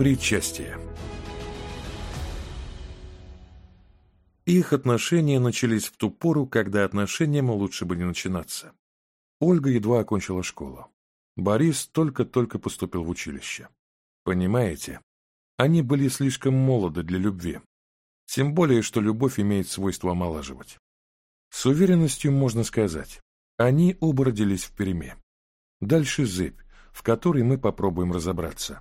Причастие Их отношения начались в ту пору, когда отношениям лучше бы не начинаться. Ольга едва окончила школу. Борис только-только поступил в училище. Понимаете, они были слишком молоды для любви. Тем более, что любовь имеет свойство омолаживать. С уверенностью можно сказать, они оба родились в Перми. Дальше зыбь, в которой мы попробуем разобраться.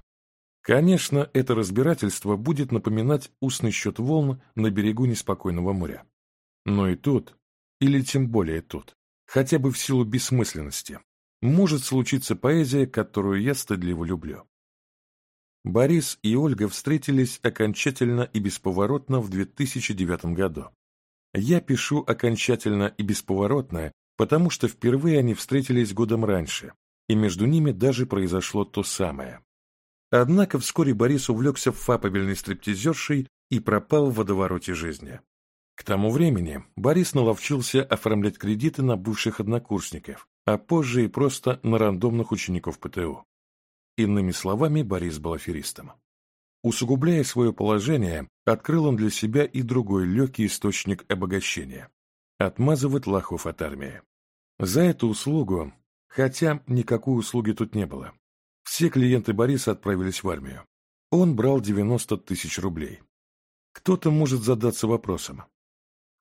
Конечно, это разбирательство будет напоминать устный счет волн на берегу неспокойного моря. Но и тут, или тем более тут, хотя бы в силу бессмысленности, может случиться поэзия, которую я стыдливо люблю. Борис и Ольга встретились окончательно и бесповоротно в 2009 году. Я пишу окончательно и бесповоротно, потому что впервые они встретились годом раньше, и между ними даже произошло то самое. Однако вскоре Борис увлекся фапабельной стриптизершей и пропал в водовороте жизни. К тому времени Борис наловчился оформлять кредиты на бывших однокурсников, а позже и просто на рандомных учеников ПТУ. Иными словами, Борис был аферистом. Усугубляя свое положение, открыл он для себя и другой легкий источник обогащения – отмазывать лохов от армии. За эту услугу, хотя никакой услуги тут не было, все клиенты Бориса отправились в армию. Он брал 90 тысяч рублей. Кто-то может задаться вопросом.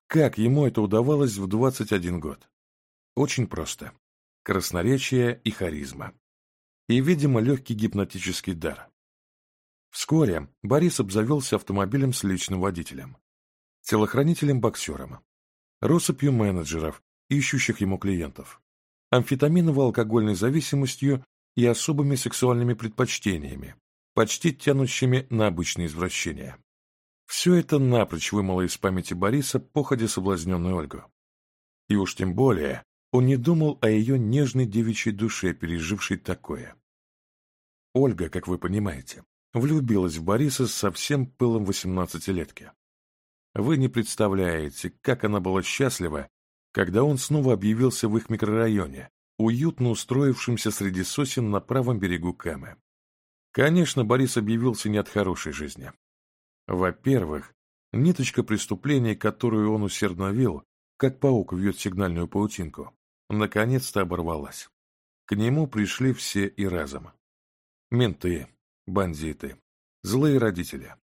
Как ему это удавалось в 21 год? Очень просто. Красноречие и харизма. И, видимо, легкий гипнотический дар. Вскоре Борис обзавелся автомобилем с личным водителем, телохранителем-боксером, россыпью менеджеров, ищущих ему клиентов, амфетаминовой алкогольной зависимостью и особыми сексуальными предпочтениями, почти тянущими на обычные извращения. Все это напрочь вымыло из памяти Бориса походе соблазненную Ольгу. И уж тем более он не думал о ее нежной девичьей душе, пережившей такое. Ольга, как вы понимаете, влюбилась в Бориса со всем пылом восемнадцатилетки. Вы не представляете, как она была счастлива, когда он снова объявился в их микрорайоне, уютно устроившимся среди сосен на правом берегу Камы. Конечно, Борис объявился не от хорошей жизни. Во-первых, ниточка преступления, которую он усердно вел, как паук вьет сигнальную паутинку, наконец-то оборвалась. К нему пришли все и разом. Менты, бандиты, злые родители.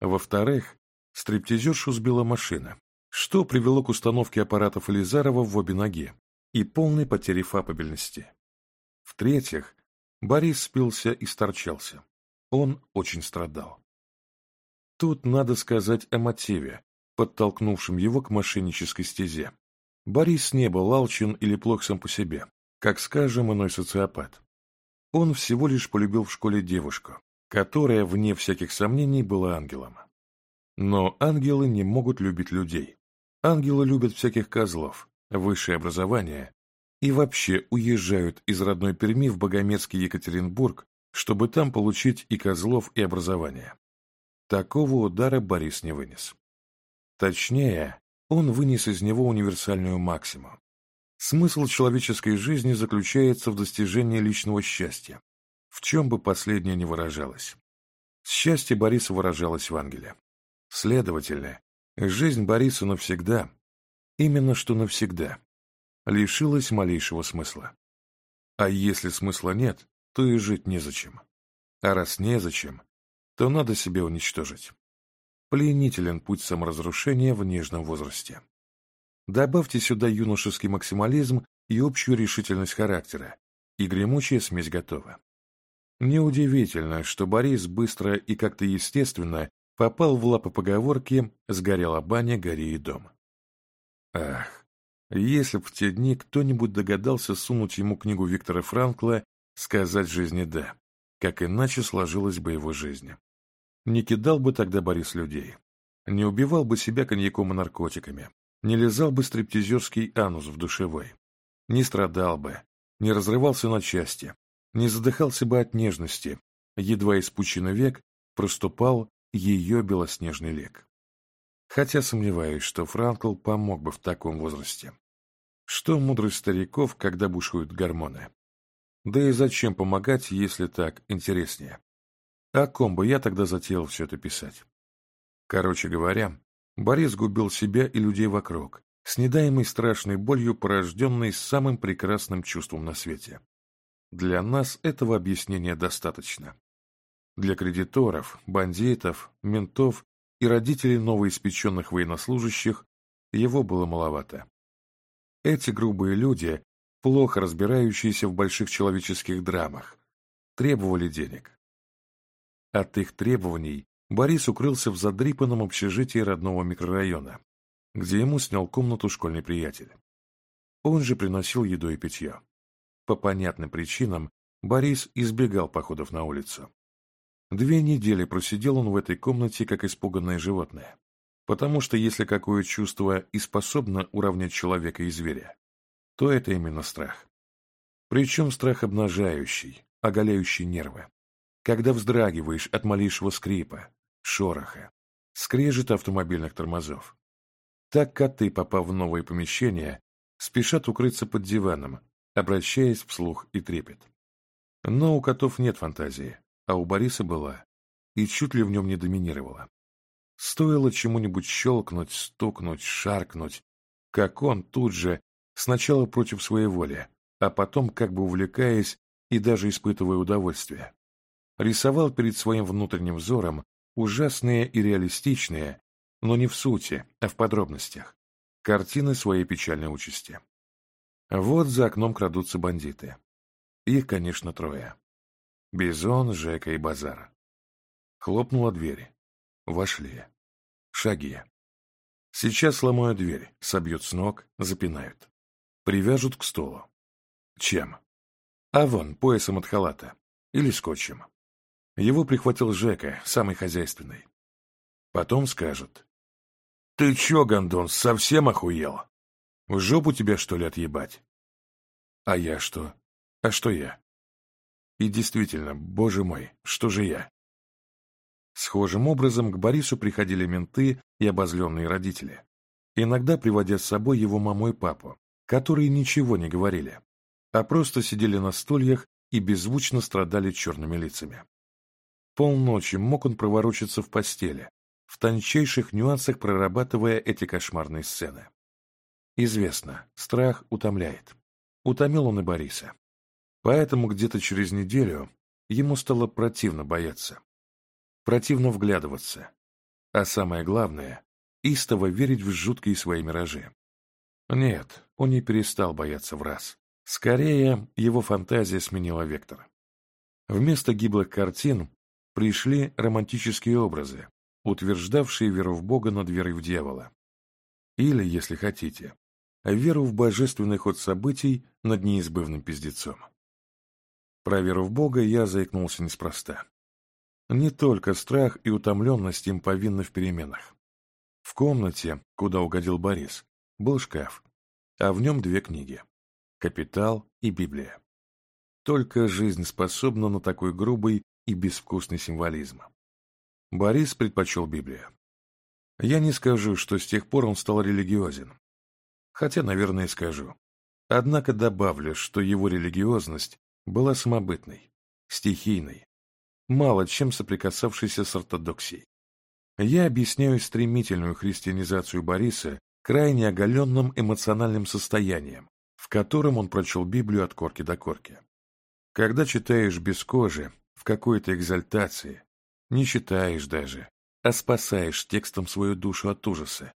Во-вторых, стриптизершу сбила машина, что привело к установке аппаратов Элизарова в обе ноги, и полной потери фапабельности. В-третьих, Борис спился и сторчался. Он очень страдал. Тут надо сказать о мотиве, подтолкнувшем его к мошеннической стезе. Борис не был алчен или плох сам по себе, как, скажем, иной социопат. Он всего лишь полюбил в школе девушку, которая, вне всяких сомнений, была ангелом. Но ангелы не могут любить людей. Ангелы любят всяких козлов, высшее образование и вообще уезжают из родной Перми в Богомецкий Екатеринбург, чтобы там получить и Козлов, и образование. Такого удара Борис не вынес. Точнее, он вынес из него универсальную максимум. Смысл человеческой жизни заключается в достижении личного счастья, в чем бы последнее ни выражалось. Счастье Бориса выражалось в ангеле. Следовательно, жизнь Бориса навсегда Именно что навсегда. Лишилась малейшего смысла. А если смысла нет, то и жить незачем. А раз незачем, то надо себе уничтожить. Пленителен путь саморазрушения в нежном возрасте. Добавьте сюда юношеский максимализм и общую решительность характера, и гремучая смесь готова. Неудивительно, что Борис быстро и как-то естественно попал в лапы поговорки «сгорела баня, гори и дом». Ах, если б в те дни кто-нибудь догадался сунуть ему книгу Виктора Франкла «Сказать жизни да», как иначе сложилась бы его жизнь. Не кидал бы тогда Борис людей, не убивал бы себя коньяком и наркотиками, не лизал бы стриптизерский анус в душевой, не страдал бы, не разрывался на части, не задыхался бы от нежности, едва из век проступал ее белоснежный лек. Хотя сомневаюсь, что Франкл помог бы в таком возрасте. Что мудрость стариков, когда бушуют гормоны? Да и зачем помогать, если так интереснее? О ком бы я тогда затеял все это писать? Короче говоря, Борис губил себя и людей вокруг, с недаемой страшной болью, порожденной самым прекрасным чувством на свете. Для нас этого объяснения достаточно. Для кредиторов, бандитов, ментов и родителей новоиспеченных военнослужащих, его было маловато. Эти грубые люди, плохо разбирающиеся в больших человеческих драмах, требовали денег. От их требований Борис укрылся в задрипанном общежитии родного микрорайона, где ему снял комнату школьный приятель. Он же приносил еду и питье. По понятным причинам Борис избегал походов на улицу. Две недели просидел он в этой комнате, как испуганное животное. Потому что если какое чувство и способно уравнять человека и зверя, то это именно страх. Причем страх обнажающий, оголяющий нервы. Когда вздрагиваешь от малейшего скрипа, шороха, скрежет автомобильных тормозов. Так коты, попав в новое помещение, спешат укрыться под диваном, обращаясь вслух и трепет. Но у котов нет фантазии, а у Бориса была, и чуть ли в нем не доминировала. Стоило чему-нибудь щелкнуть, стукнуть, шаркнуть, как он тут же, сначала против своей воли, а потом как бы увлекаясь и даже испытывая удовольствие, рисовал перед своим внутренним взором ужасные и реалистичные, но не в сути, а в подробностях, картины своей печальной участи. Вот за окном крадутся бандиты. Их, конечно, трое. Бизон, Жека и Базара. Хлопнула дверь. Вошли. Шаги. Сейчас сломают дверь, собьют с ног, запинают. Привяжут к столу. Чем? А вон, поясом от халата. Или скотчем. Его прихватил Жека, самый хозяйственный. Потом скажут. «Ты чё, гондон, совсем охуел? В жопу тебя, что ли, отъебать?» «А я что? А что я?» И действительно, боже мой, что же я? Схожим образом к Борису приходили менты и обозленные родители, иногда приводя с собой его маму и папу, которые ничего не говорили, а просто сидели на стульях и беззвучно страдали черными лицами. Полночи мог он проворочиться в постели, в тончайших нюансах прорабатывая эти кошмарные сцены. Известно, страх утомляет. Утомил он и Бориса. Поэтому где-то через неделю ему стало противно бояться, противно вглядываться, а самое главное — истово верить в жуткие свои миражи. Нет, он не перестал бояться в раз. Скорее, его фантазия сменила вектор. Вместо гиблых картин пришли романтические образы, утверждавшие веру в Бога над верой в дьявола. Или, если хотите, веру в божественный ход событий над неизбывным пиздецом веру в Бога, я заикнулся неспроста. Не только страх и утомленность им повинны в переменах. В комнате, куда угодил Борис, был шкаф, а в нем две книги – «Капитал» и «Библия». Только жизнь способна на такой грубый и безвкусный символизм. Борис предпочел Библию. Я не скажу, что с тех пор он стал религиозен. Хотя, наверное, скажу. Однако добавлю, что его религиозность была самобытной, стихийной, мало чем соприкасавшейся с ортодоксией. Я объясняю стремительную христианизацию Бориса крайне оголенным эмоциональным состоянием, в котором он прочел Библию от корки до корки. Когда читаешь без кожи, в какой-то экзальтации, не читаешь даже, а спасаешь текстом свою душу от ужаса,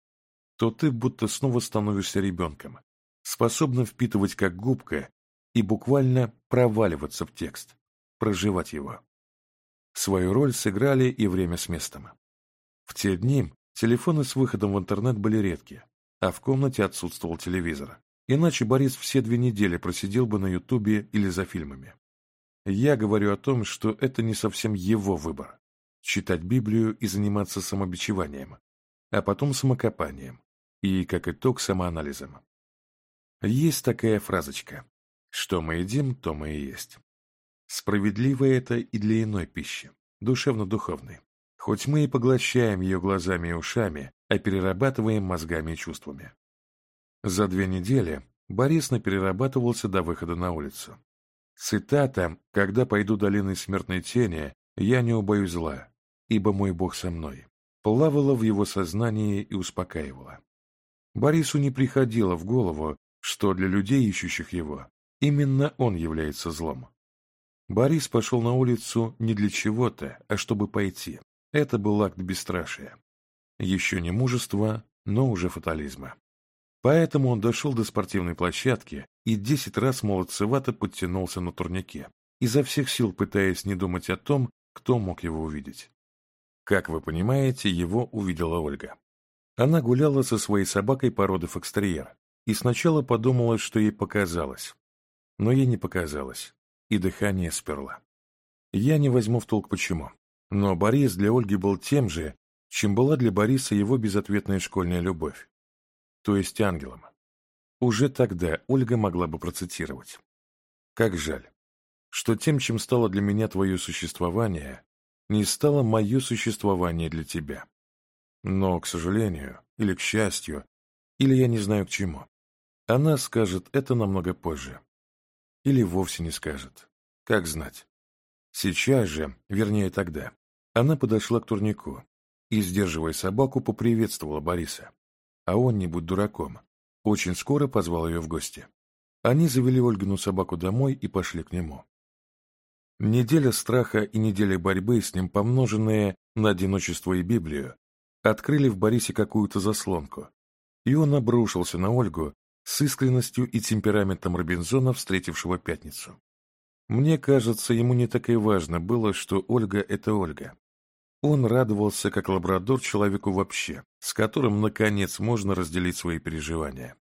то ты будто снова становишься ребенком, способным впитывать как губка и буквально проваливаться в текст, проживать его. Свою роль сыграли и время с местом. В те дни телефоны с выходом в интернет были редкие, а в комнате отсутствовал телевизор. Иначе Борис все две недели просидел бы на ютубе или за фильмами. Я говорю о том, что это не совсем его выбор – читать Библию и заниматься самобичеванием, а потом самокопанием и, как итог, самоанализом. Есть такая фразочка что мы едим, то мы и есть. Справедливо это и для иной пищи, душевно-духовной. Хоть мы и поглощаем ее глазами и ушами, а перерабатываем мозгами и чувствами. За две недели Борис наперерабатывался до выхода на улицу. Цитата «Когда пойду долиной смертной тени, я не убоюсь зла, ибо мой Бог со мной» плавала в его сознании и успокаивала. Борису не приходило в голову, что для людей, ищущих его, Именно он является злом. Борис пошел на улицу не для чего-то, а чтобы пойти. Это был акт бесстрашия. Еще не мужества, но уже фатализма. Поэтому он дошел до спортивной площадки и десять раз молодцевато подтянулся на турнике, изо всех сил пытаясь не думать о том, кто мог его увидеть. Как вы понимаете, его увидела Ольга. Она гуляла со своей собакой породы фокстерьер и сначала подумала, что ей показалось, но ей не показалось, и дыхание сперло. Я не возьму в толк почему, но Борис для Ольги был тем же, чем была для Бориса его безответная школьная любовь, то есть ангелом. Уже тогда Ольга могла бы процитировать. «Как жаль, что тем, чем стало для меня твое существование, не стало мое существование для тебя. Но, к сожалению, или к счастью, или я не знаю к чему, она скажет это намного позже или вовсе не скажет. Как знать. Сейчас же, вернее тогда, она подошла к турнику и, сдерживая собаку, поприветствовала Бориса. А он, не будь дураком, очень скоро позвал ее в гости. Они завели Ольгину собаку домой и пошли к нему. Неделя страха и неделя борьбы с ним, помноженные на одиночество и Библию, открыли в Борисе какую-то заслонку, и он обрушился на Ольгу, с искренностью и темпераментом Робинзона, встретившего пятницу. Мне кажется, ему не так и важно было, что Ольга — это Ольга. Он радовался, как лабрадор, человеку вообще, с которым, наконец, можно разделить свои переживания.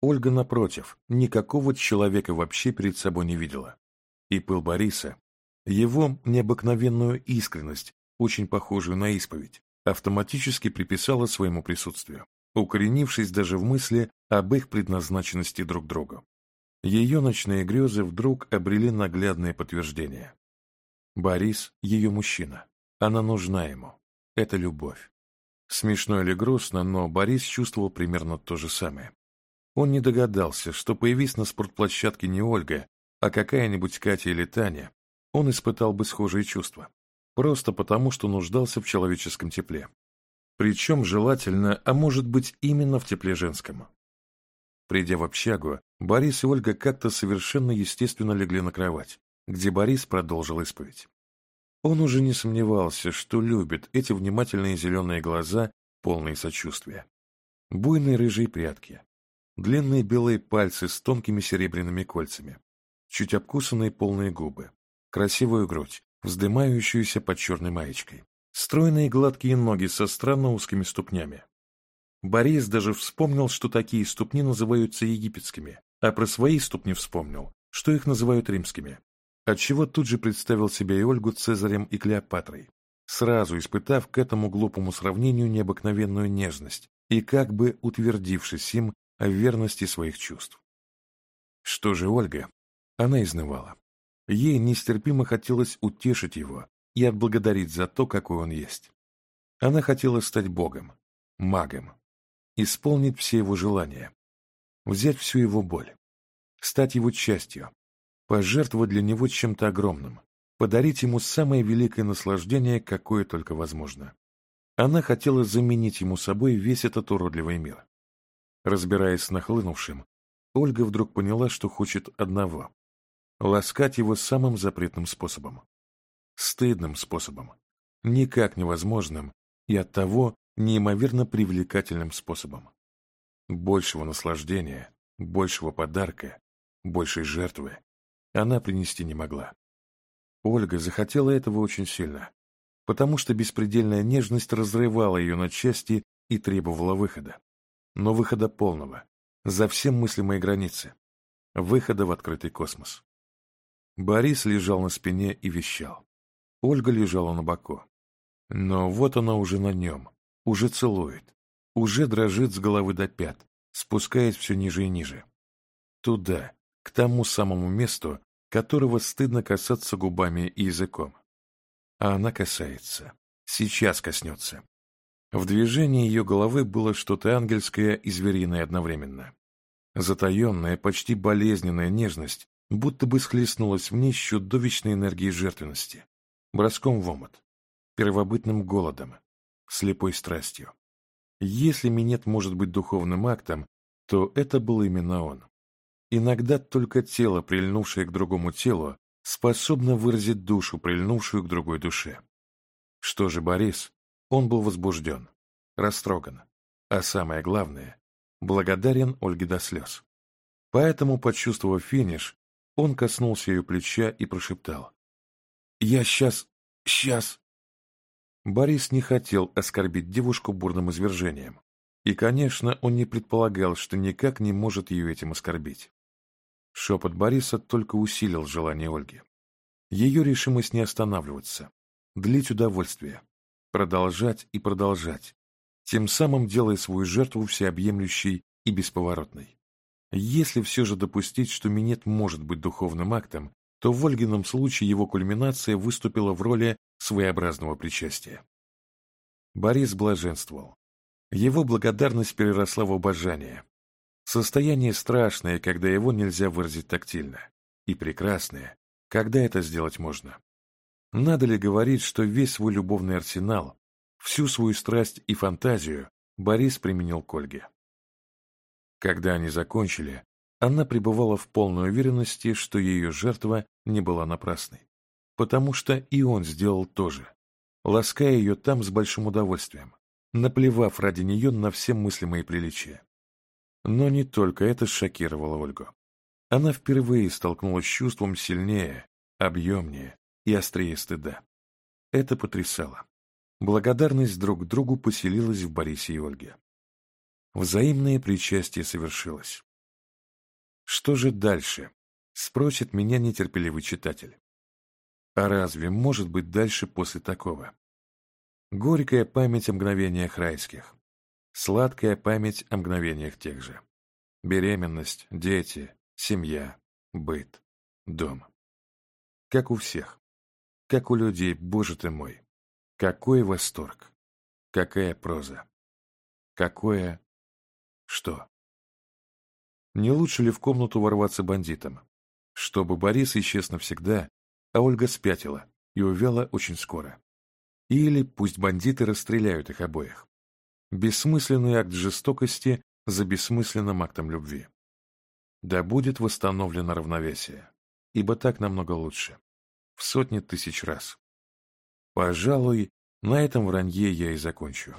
Ольга, напротив, никакого человека вообще перед собой не видела. И пыл Бориса, его необыкновенную искренность, очень похожую на исповедь, автоматически приписала своему присутствию, укоренившись даже в мысли об их предназначенности друг друга. Ее ночные грезы вдруг обрели наглядное подтверждение. Борис — ее мужчина. Она нужна ему. Это любовь. Смешно или грустно, но Борис чувствовал примерно то же самое. Он не догадался, что появись на спортплощадке не Ольга, а какая-нибудь Катя или Таня, он испытал бы схожие чувства. Просто потому, что нуждался в человеческом тепле. Причем желательно, а может быть именно в тепле женском. Придя в общагу, Борис и Ольга как-то совершенно естественно легли на кровать, где Борис продолжил исповедь. Он уже не сомневался, что любит эти внимательные зеленые глаза, полные сочувствия. Буйные рыжие прядки, длинные белые пальцы с тонкими серебряными кольцами, чуть обкусанные полные губы, красивую грудь, вздымающуюся под черной маечкой стройные гладкие ноги со странно узкими ступнями. Борис даже вспомнил, что такие ступни называются египетскими, а про свои ступни вспомнил, что их называют римскими, отчего тут же представил себе и Ольгу Цезарем и Клеопатрой, сразу испытав к этому глупому сравнению необыкновенную нежность и как бы утвердившись им о верности своих чувств. Что же Ольга? Она изнывала. Ей нестерпимо хотелось утешить его, и отблагодарить за то, какой он есть. Она хотела стать богом, магом, исполнить все его желания, взять всю его боль, стать его частью, пожертвовать для него чем-то огромным, подарить ему самое великое наслаждение, какое только возможно. Она хотела заменить ему собой весь этот уродливый мир. Разбираясь с нахлынувшим, Ольга вдруг поняла, что хочет одного — ласкать его самым запретным способом стыдным способом, никак невозможным и оттого неимоверно привлекательным способом. Большего наслаждения, большего подарка, большей жертвы она принести не могла. Ольга захотела этого очень сильно, потому что беспредельная нежность разрывала ее на части и требовала выхода. Но выхода полного, за все мыслимые границы, выхода в открытый космос. Борис лежал на спине и вещал. Ольга лежала на боку. Но вот она уже на нем, уже целует, уже дрожит с головы до пят, спускаясь все ниже и ниже. Туда, к тому самому месту, которого стыдно касаться губами и языком. А она касается. Сейчас коснется. В движении ее головы было что-то ангельское и звериное одновременно. Затаенная, почти болезненная нежность будто бы схлестнулась в ней с чудовищной энергией жертвенности броском в омут, первобытным голодом, слепой страстью. Если минет может быть духовным актом, то это был именно он. Иногда только тело, прильнувшее к другому телу, способно выразить душу, прильнувшую к другой душе. Что же Борис? Он был возбужден, растроган, а самое главное, благодарен Ольге до слез. Поэтому, почувствовав финиш, он коснулся ее плеча и прошептал. Я сейчас... сейчас...» Борис не хотел оскорбить девушку бурным извержением. И, конечно, он не предполагал, что никак не может ее этим оскорбить. Шепот Бориса только усилил желание Ольги. Ее решимость не останавливаться, длить удовольствие, продолжать и продолжать, тем самым делая свою жертву всеобъемлющей и бесповоротной. Если все же допустить, что минет может быть духовным актом, то в Ольгином случае его кульминация выступила в роли своеобразного причастия. Борис блаженствовал. Его благодарность переросла в обожание. Состояние страшное, когда его нельзя выразить тактильно, и прекрасное, когда это сделать можно. Надо ли говорить, что весь свой любовный арсенал, всю свою страсть и фантазию Борис применил к Ольге. Когда они закончили, она пребывала в полной уверенности, что ее жертва не была напрасной. Потому что и он сделал то же, лаская ее там с большим удовольствием, наплевав ради нее на все мыслимые приличия. Но не только это шокировало Ольгу. Она впервые столкнулась с чувством сильнее, объемнее и острее стыда. Это потрясало. Благодарность друг другу поселилась в Борисе и Ольге. Взаимное причастие совершилось. Что же дальше? Спросит меня нетерпеливый читатель. А разве может быть дальше после такого? Горькая память о мгновениях райских. Сладкая память о мгновениях тех же. Беременность, дети, семья, быт, дом. Как у всех. Как у людей, боже ты мой. Какой восторг. Какая проза. Какое... что? Не лучше ли в комнату ворваться бандитам? Чтобы Борис исчез навсегда, а Ольга спятила и увяла очень скоро. Или пусть бандиты расстреляют их обоих. Бессмысленный акт жестокости за бессмысленным актом любви. Да будет восстановлено равновесие, ибо так намного лучше. В сотни тысяч раз. Пожалуй, на этом вранье я и закончу.